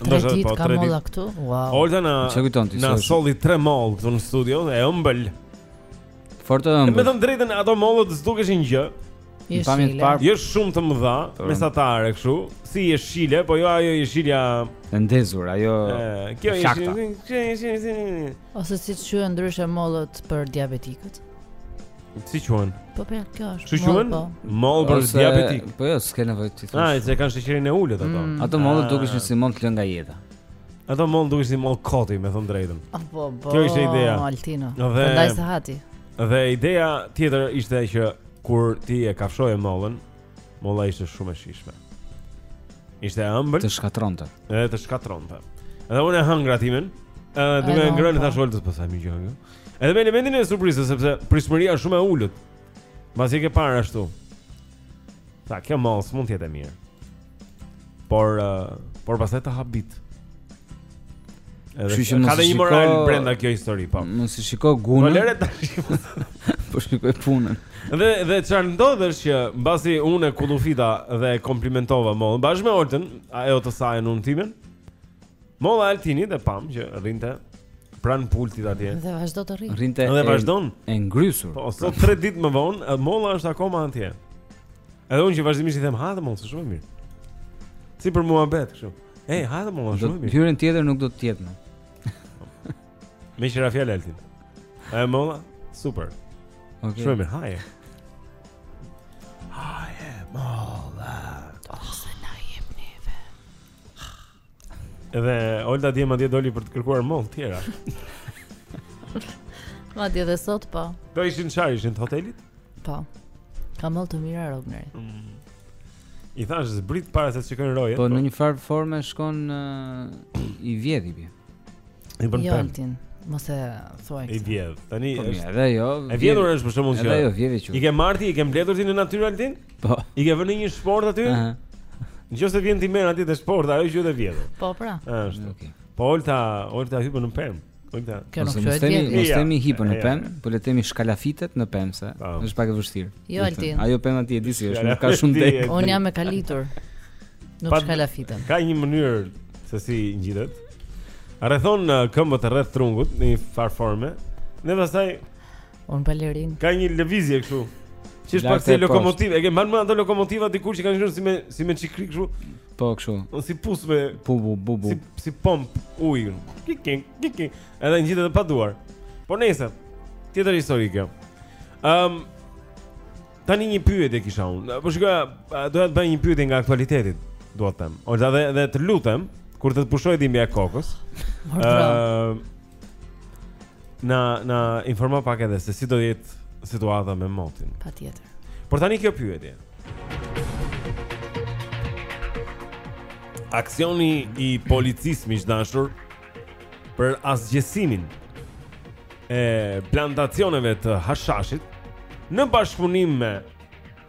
Do të po tre ditë këtu. Wow. Olta na kujton ti. Na solli tre moll këtu në studio e ëmbël. Fort e ëmbël. Me të drejtën ato mollët s'të dukeshin gjë. Në pamje të parë. Jo shumë të mëdha, po. mesatare kështu, si jeshile, po jo ajo jeshilja e ndezur, ajo. Kjo është. Ose siç quhen ndryshe mollët për diabetikët. Si quhen? Po pra, kjo është. Si quhen? Mollë për diabetikë. Po jo, s'ke nevojë ti. Ah, se kanë sheqerin e ulët ato. Mm. Ato mollë ah. dukeshin si mollë të lëna nga jeta. Ato mollë dukeshin si mollë koti, me thënë drejtën. Ah, po, po. Kjo ishte ideja. Altino. Prandaj s'e ha ti. Dhe ideja tjetër ishte që kur ti e kafshoje mollën, molla ishte shumë e shijshme. Ishte e ëmbël. Të shkatronte. Edhe të shkatronte. Edhe unë e hëngra timen. Edhe duke ngrënë po. i thashë Oltës po sa më gjë. Edhe me elementin e surprizës sepse pritshmëria është shumë e ulët. Mbasi e ke parë ashtu. Tha kjo mollë s'mund të jetë e mirë. Por uh, por pastaj të habit. Edhe ka dhe një moral shiko... brenda kjo histori, po. Mos i shiko gunën. Po lëre tash. Po shikoj punën. Dhe dhe çfarë ndodh është që mbasi unë kullufita dhe e komplimentova mollën bashkë me Oltën, ajo të sajën unë timen. Molla e Altinit e pamë që rrinte pranë pultit atje. Dhe vazhdon të rrijë. Rrinte. Dhe vazhdon e ngrysur. Po, sot 3 ditë më vonë, molla është akoma atje. Edhe unë që vazhdimisht i them haje mollën shumë mirë. Si për muhabet kështu. Ej, haje mollën shumë mirë. Herën tjetër nuk do të jetë më. Me qira fjalë Altin. Ajo molla, super. Okej. Shumë mirë, haje. Haje mollën. Edhe Olta dje madje doli për të kërkuar mollë të tjera. Madje dhe sot po. Do ishin çfarë ishin të hotelit? Po. Ka mollë të mira Rogneri. Mm. I thashë zbrit para se të shikojnë rojet. Po, po. në një farë forme shkon uh, i vjedh i bie. I bën jo, pemë. Mos e thuaj. I vjedh. Tani po, është. Edhe jo. E vjedhur është për shkakun që. Edhe jo vjedh i qoftë. I ke marrë ti, i ke mbledhur ti në natyrë Altin? Po. I ke vënë një shportë aty? Ëh. Nëse vjen t'i marr atje te shporta, ajo quhet e vjedhur. Po pra. Është. Okej. Okay. Po Olta, Olta hypën në pemë. Olta. Kjo nuk është e Mos themi hipën në pemë, po le të themi shkalafitet në pemë se po. është pak e vështirë. Jo Altin. Ajo pemë atje e di si është, nuk ka shumë degë. Unë jam e kalitur. Nuk shkalafitem. Ka një mënyrë se si ngjitet. Rrethon uh, këmbët rreth trungut në një farë forme. Ne pastaj Unë balerin. Ka një lëvizje kështu. Që është pak si lokomotivë, i ke mban mend ato lokomotiva dikur që kanë qenë si me si me çikri kështu. Po kështu. Po si pus me bu bu bu bu. Si si pompë uji. Kiki kiki. Edhe ngjitet pa duar. Po nejse tjetër histori kjo. Ehm um, tani një pyetje kisha unë. Po shikoj, doja të bëja një pyetje nga aktualiteti, dua të them. Ose edhe edhe të lutem kur të të pushojë dhimbja e kokës. Ehm Na na informo pak edhe se si do jetë situata me motin. Patjetër. Por tani kjo pyetje. Aksioni i policisë miq të dashur për asgjësimin e plantacioneve të hashashit në bashkëpunim me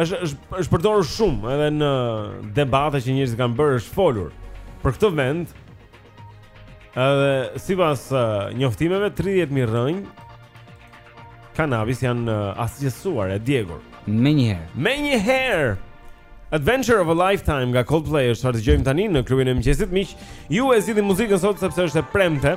Është është është përdorur shumë edhe në debate që njerëzit kanë bërë, është folur për këtë vend. Edhe sipas uh, njoftimeve 30000 rrënjë kanabis janë uh, asgjësuar e djegur. Menjëherë. Menjëherë. Adventure of a Lifetime nga Coldplay është çfarë dëgjojmë tani në klubin e mëngjesit miq. Ju e zgjidhni muzikën sot sepse është e premte.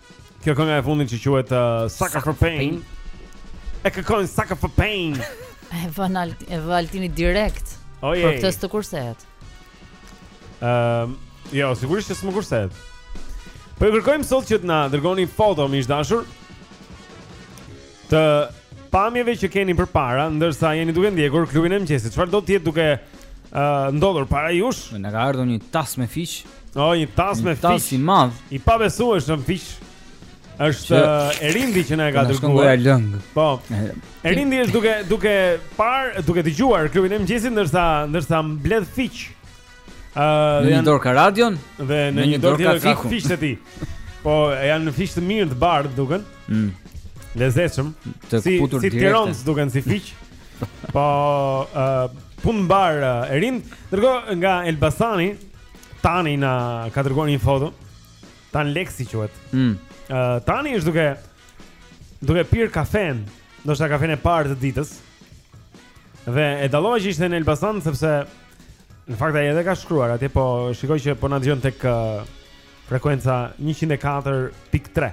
Kjo kënga e fundit që quhet uh, Sucker for Pain. E kërkojnë Sucker for Pain. E vën Altini, e vë Altini direkt. Oh, për këtë s'të kursehet. Ëm, ehm, uh, jo, sigurisht që s'më kursehet. Po ju kërkojmë sot që të na dërgoni foto miq të dashur. Të pamjeve që keni përpara ndërsa jeni duke ndjekur klubin e mëngjesit Çfarë do të jetë duke uh, ndodhur para jush? Na ka ardhë një tas me fiq O, një tas me fiq Një tas i madh i pabesueshëm me fiq është që, uh, Erindi që na e ka dërguar Po Erindi është duke, duke parë, duke dëgjuar klubin e mëngjesit Ndërsa, ndërsa mbledh fiq Uh, në një dorë ka radion Dhe në, në një dorë tjetër ka, ka fiqtë e tij Po janë fiq të mirë të bardhë duken mm. Lezetshëm Të si, këputur si direkt Si të duken si fiq Po uh, punë mbarë uh, Erind Ndërkohë nga Elbasani Tani na ka dërguar një foto Tan Lexi quhet mm. uh, Tani është duke Duke pirë kafen Ndoshta kafen e parë të ditës Dhe e dallova që ishte në Elbasan Sepse Në fakt ai edhe ka shkruar atje, po shikoj që po na dëgjon tek uh, frekuenca 104.3.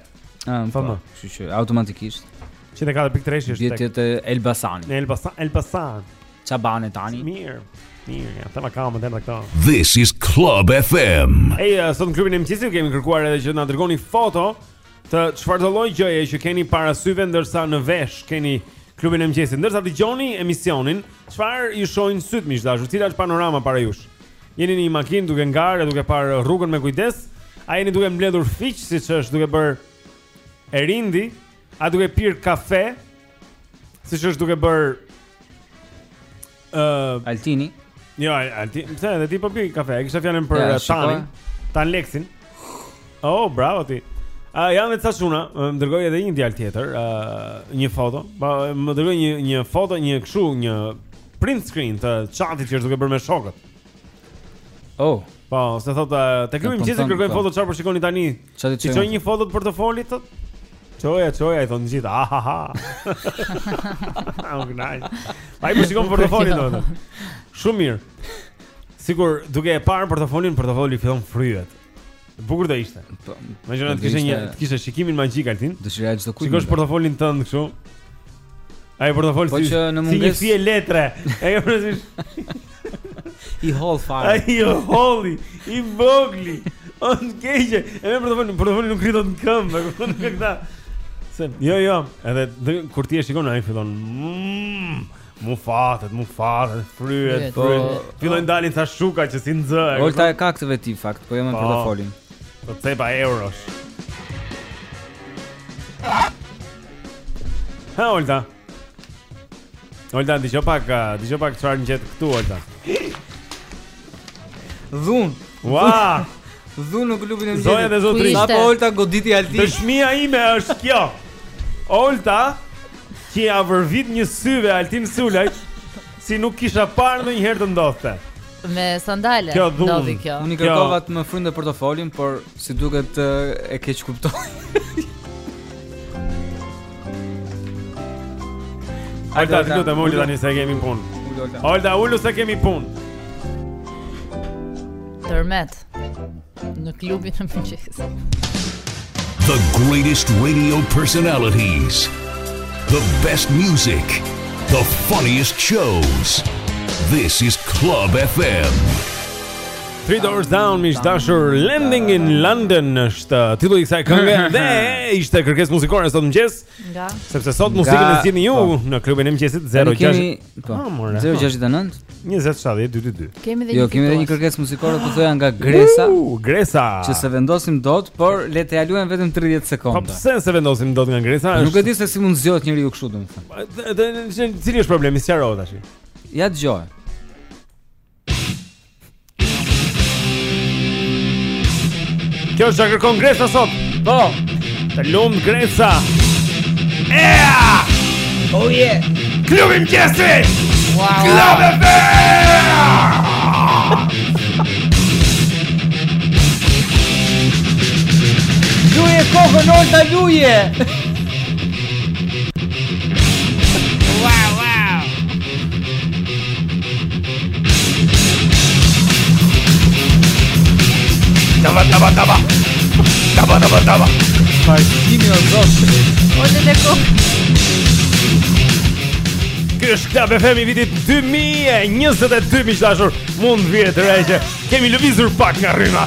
Ëm, po. Fama. Kështu që automatikisht 104.3 është duhet të jetë Elbasan. në Elbasan, Elbasan. Ça bën Tani? Mirë. Mirë, ja, ta ma kam më tepër këto. This is Club FM. Ej, uh, sot në klubin e mëngjesit ju kemi kërkuar edhe që të na dërgoni foto Të çfarëdolloj gjëje që keni para syve ndërsa në vesh keni klubin e mëngjesit. Ndërsa dëgjoni emisionin, çfarë ju shohin sytë miq të dashur? Cila është panorama para jush? Jeni në një makinë duke ngarë, duke parë rrugën me kujdes, a jeni duke mbledhur fiq siç është duke bërë Erindi, a duke pirë kafe siç është duke bërë Uh, Altini. Jo, Altini, pse edhe ti po pi kafe? E kisha fjalën për ja, Tanin, Tan Lexin. Oh, bravo ti. A uh, jam vetë sasuna, më dërgoi edhe një djalë tjetër, uh, një foto. Pa po, më dërgoi një një foto, një kështu, një print screen të chatit që është duke bërë me shokët. Oh. Po, se thotë, uh, te klubi i mëngjesit kërkojmë foto çfarë po shikoni tani Çfarë të çojë? T'i çoj një foto të portofolit thotë? Çoja, çoja i thonë të gjithë. Ha ha ha. Au gnaj. Ai po shikon portofolin do. Shumë mirë. Sikur, duke e parë portofolin, portofoli fillon fryhet. Bukur do ishte. Po. Mendo të kishe një, të kishe shikimin magjik Altin. Dëshira e çdokujt. Shikosh portofolin tënd kështu. Ai portofoli po si, që në mungesë... si një fije letre. E ke përësish? I hollë fare. Ai i holli, i vogli. O në keqe. E me portofol, portofoli nuk rri dot në këmbë. Për të këta. Se, jo, jo. Edhe dhe, kur ti e shikon, ai fillon. Mm, mufatet, mufatet, fryhet, po. fryhet. Fillon dalin sa shuka që si nxë. Olta e ka këtë veti fakt, po jo me portofolin. Po ca copa eurosh. Ha Olta. Olta dëgjo pak, dëgjo pak çfarë ngjet këtu Olta. Dhunë. Ua! Dhunë në klubin e mëngjesit. Zonja dhe zotërinj. Sapo Olta goditi Altin. Dëshmia ime është kjo. Olta që ia vërvit një syve Altin Sulaj, siç nuk kisha parë ndonjëherë të ndodhte. Me sandale kjo dhunë kjo. Unë i kërkova të më frynte portofolin, por si duket e keqkuptoi. Olta, të lutem ulu tani se kemi punë. Olta, ulu se kemi punë. Tërmet. Në klubin e mëngjesit. The greatest radio personalities. The best music. The funniest shows. This is Club FM. Three Doors Down, miq të dashur, Landing in London është uh, titulli i kësaj kënge dhe ishte kërkesë muzikore sot në mëngjes. Nga. Sepse sot muzikën e zgjidhni ju po. në klubin e mëngjesit 06 Po. Ha, more. 069 2070 222. Kemi dhe një. Jo, kemi edhe një kërkesë muzikore që thoja nga Gresa. Uh, Gresa. Që s'e vendosim dot, por le t'ia luajmë vetëm 30 sekonda. Po pse s'e vendosim dot nga Gresa? Nuk e di se si mund zgjohet njeriu kështu domethënë. Edhe cili është problemi, sqaro tash. Ja dëgjoje. Kjo është që kërkon Gresa sot Po Të lumtë Gresa Ea Oh yeah Klubi i mëngjesit Wow Klub e Luaje kohë në orë të luaje Tava, tava, tava. Tava, tava, tava. Partimi o zotë. Ode dhe ku. Ky është Club FM i vitit 2022 miq të dashur. Mund vjet rrejë. Kemi lëvizur pak nga rryma.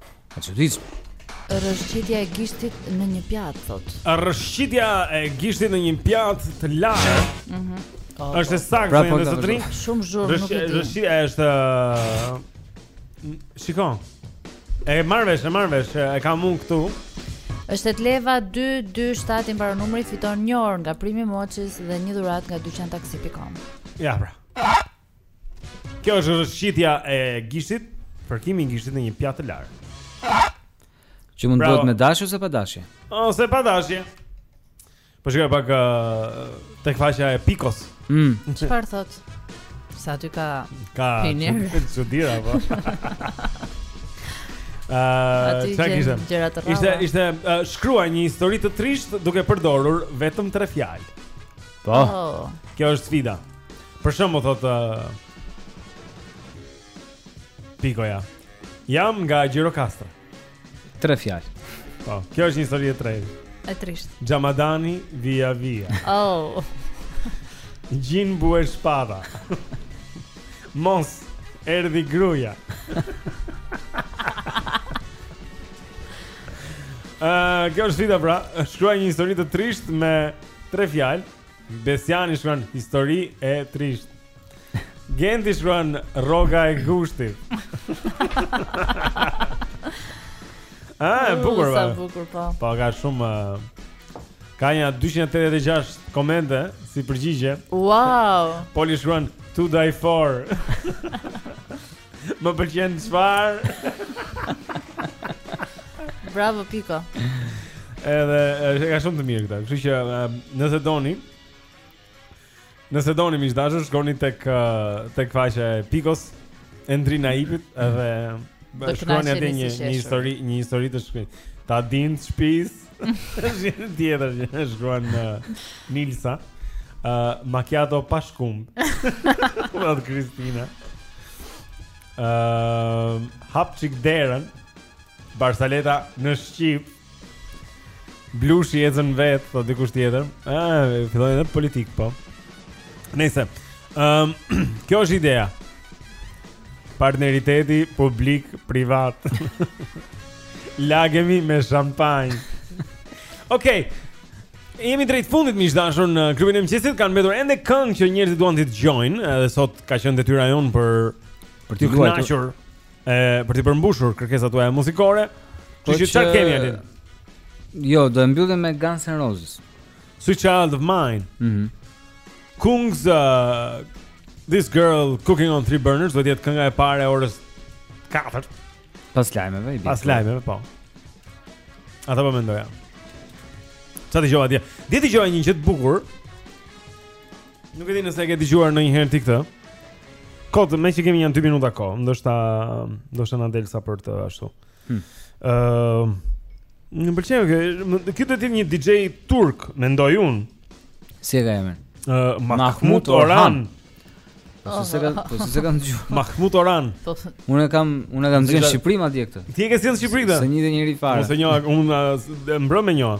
E çuditshme. Rrëshqitja e gishtit në një pjatë thotë. Rrëshqitja e gishtit në një pjatë të larë. Mhm. Mm është saktë pra, po, me zotërinë. Shumë zhurmë nuk e di. Rrëshqitja është uh, Shikon. E marr vesh, e marr vesh, e kam unë këtu. Është Leva 227 i mbaron numri fiton një orë nga Prime Moçis dhe një dhuratë nga dyqantaxi.com. Ja pra. Kjo është rrëshqitja e gishtit Fërkimi i gishtit në një pjatë të larë Që mund të bëhet me dashje ose pa dashje? Ose pa dashje. Po shkoj pak uh, tek faqja e Pikos. Mm. Çfarë thotë? Se aty ka ka çudira po. Ah, uh, çfarë kishte? Ishte ishte uh, shkruaj një histori të trishtë duke përdorur vetëm tre fjalë. Po. Oh. Kjo është sfida. Për shembull thotë uh, Pikoja. Jam nga Gjirokastra. Tre fjalë. Po, kjo është një histori e trishtë. E trishtë. Xhamadani vija vija. Oh. Gjin Bue Shpata. Mos erdhi gruaja. Ëh, uh, kjo është sfida pra. Shkruaj një histori të trishtë me Tre fjalë. Besiani shkruan histori e trishtë. Genti shkruan rroga e gushtit. Ah, bukur. Sa bukur po. Po ka shumë Ka nja 286 komente si përgjigje. Wow. Poli shkruan to die for. Më pëlqen çfarë? Bravo Piko. Edhe është ka shumë të mirë këta. Kështu që nëse doni Nëse doni miq të dashur, shkoni tek tek faqja e Pikos Endri Naipit edhe shkruani atje një një histori, një histori të shkruajë. Ta din shtëpinë. Është një tjetër që e shkruan uh, Nilsa. Uh, macchiato pa shkumë. Dhe Kristina. Uh, hap çik derën. Barsaleta në shqip. Blushi ecën vetë, po dikush tjetër. Ëh, fillon edhe politikë po. Nëse. Ëm, um, kjo është ideja. Partneriteti publik privat. Lagemi me shampanjë. Okej. Okay. Jemi drejt fundit miq të dashur në klubin e mëngjesit kanë mbetur ende këngë që njerëzit duan t'i dëgjojnë, edhe sot ka qenë detyra jonë për për t'i kënaqur, e për t'i përmbushur kërkesat tuaja muzikore. Po që çfarë kemi atë? Jo, do e mbyllim me Guns N' Roses. Sweet Child of Mine. Mhm. Mm Kungs uh, This Girl Cooking on Three Burners do të jetë kënga e parë e orës 4. Pas lajmeve i bie. Pas lajmeve po. Atë po mendoja. Ça dëgjova dje? Dje dëgjova një gjë të bukur. Nuk e di nëse e ke dëgjuar ndonjëherë ti këtë. Kot, meqë kemi nja 2 minuta kohë, ndoshta ndoshta na del sa për të ashtu. Hm. Ëm, Më pëlqeu kjo, ky do të jetë një DJ turk, mendoj unë. Si e ka emrin? Uh, Mahmut Orhan. Po si s'e kam, po si s'e kam dëgjuar. Mahmut Orhan. Unë kam, unë e kam sjellë në Shqipëri madje këtë. Ti e ke sjell në Shqipëri këtë? S'e njihja njeri fare. S'e njihja, unë mbrëmë e njoha.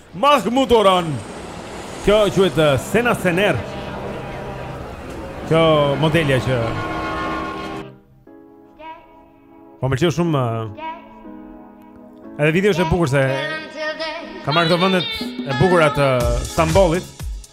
Mahmut Orhan Kjo quhet Sena Sener Kjo modelja që Po më pëlqen shumë Edhe videoja është e bukur se Ka marrë këto vendet e bukura të Stambolit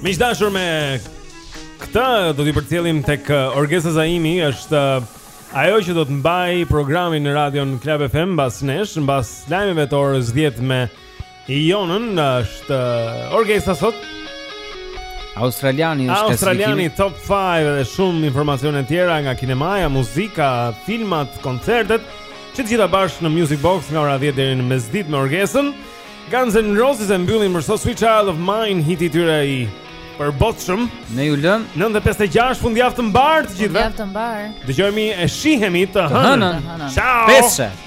Miq të dashur me këtë do t'i përcjellim tek uh, Orgesa Zaimi, është uh, ajo që do të mbajë programin në Radio Club FM mbas nesh, mbas lajmeve të orës 10 me Jonën është Orgesa sot. Australiani është Australiani top 5 dhe shumë informacione të tjera nga kinemaja, muzika, filmat, koncertet, që të gjitha bashkë në Music Box nga ora 10 deri në mesditë me Orgesën. Guns N' Roses e mbyllin për sot Sweet Child of Mine hiti i tyre i përbotshëm. Ne ju lëmë 9:56 fundjavë të mbarë të gjithëve. Fundjavë të mbarë. Dëgjohemi e shihemi të hënën. Ciao. Pesë.